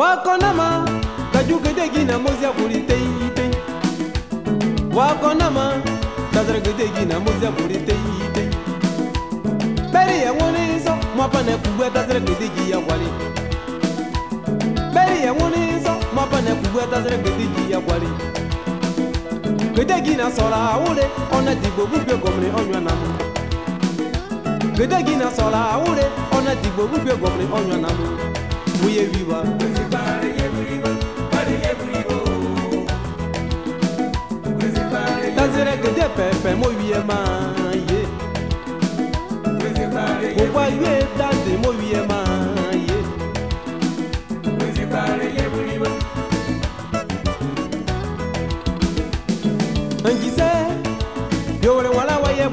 wakonama kajugedegi na mozi ya kuli na mozi ya kuli tei tei beri ya wonizo mwapane kubwe tazaragedegi ya wali beri ya ya wali gedegi na sola ona gomri onywa na mu gedegi na sola awule ona digbo gomri onywa na wuye wiwa tazere gede mo wiye ye kokwa yue mo wiye ye wala waye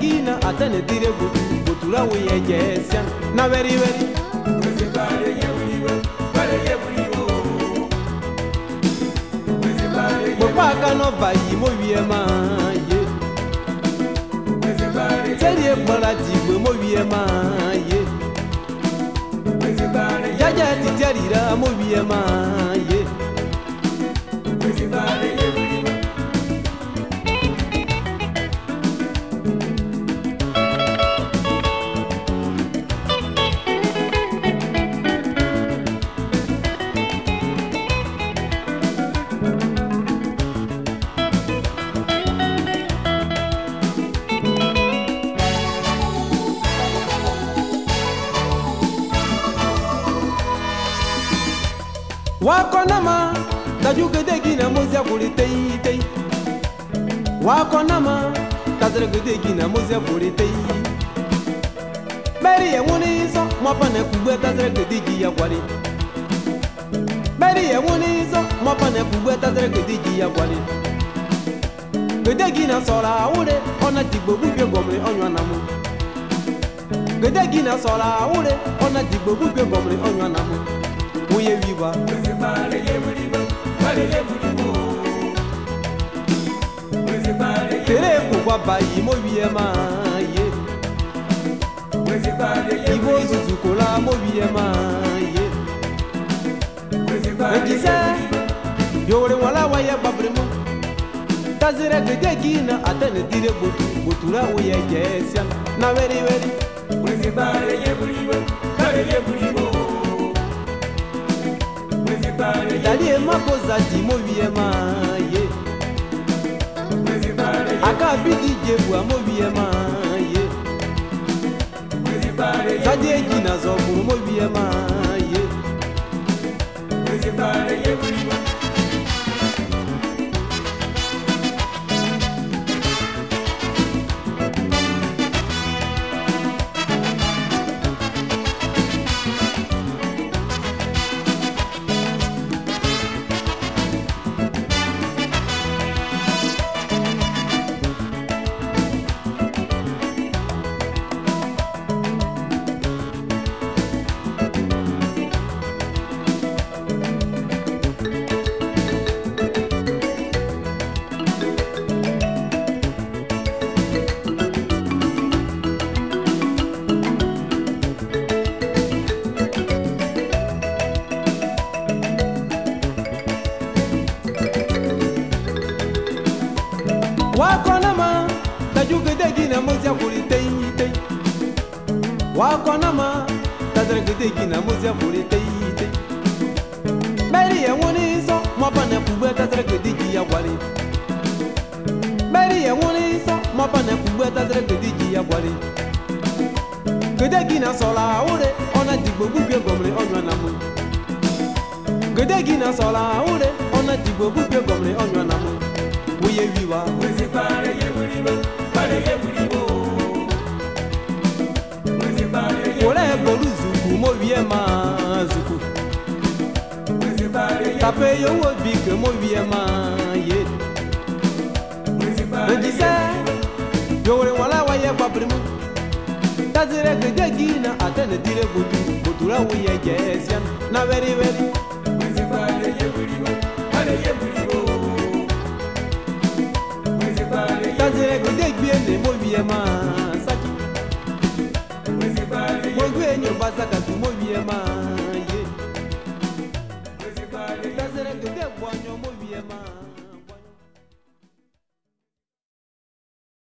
gina atene dire kura wo yɛ jɛ sian na wɛri wɛri. wese baare akanɔ ba yi mo wiɛ e ma ye. wese baare ti gbe mo wiɛ e ma ye. wese baare ti tɛ rira mo wiɛ e ma ye. wako nama tajugedegi na mozia kuleteitei wako nama tazeregedegi na mozia kuletei beri ye ŋuni sɔ mɔpane kugbe tazeregedegi ya gwari beri ya nwụ n'izo mapa na ekpugbe tatara ji ya gwari gị na sọrọ awụre ọna jigbo gbubie gọmri ọnyụ na mụ gede gị na sọrọ awụre ọna jigbo gbubie na mụ nwunye wiba bayi ma ye igbo ozuzu kụla mowie maa. ekise yoole mwala wa ye babulemu tazire gege gina ate ne dire butu butura wuye jesia na beriberi dali emakoza dimobiema ye akabidi jebua mobiema ye zadi ejina zokuru mobiema ye everybody, everyone. wakonama tajugedegi na mozi akwụliteite wakonama tataragedegi na mozi akwụliteite meri ya nwere nsọ maọbụ na kpugbe tataragedegi ya gwari meri ya nwere nsọ maọbụ na kpugbe tataragedegi ya gwari gedegi na sọla ụre ọ na digbo gbugbe gomri ọnyụ na mụ gedegi na sọla ụre ọ na digbo gbugbe gomri ọnyụ na mụ ye wiwa. Mwezi pare ye wuribo, pare ye wuribo. Mwezi pare ye Ole bolu zuku mo wie ma zuku. Mwezi pare ye Tape yo wo bi ke mo wie ma ye. Mwezi pare ye Njise, yo wore wala wa ye babrimu. Tazire ke jegi na atene dire gudu. Gutura wo ye jesian na veri veri. Mwezi pare ye wuribo. bazaka tumobiema ye tazela todebwanyo mobiema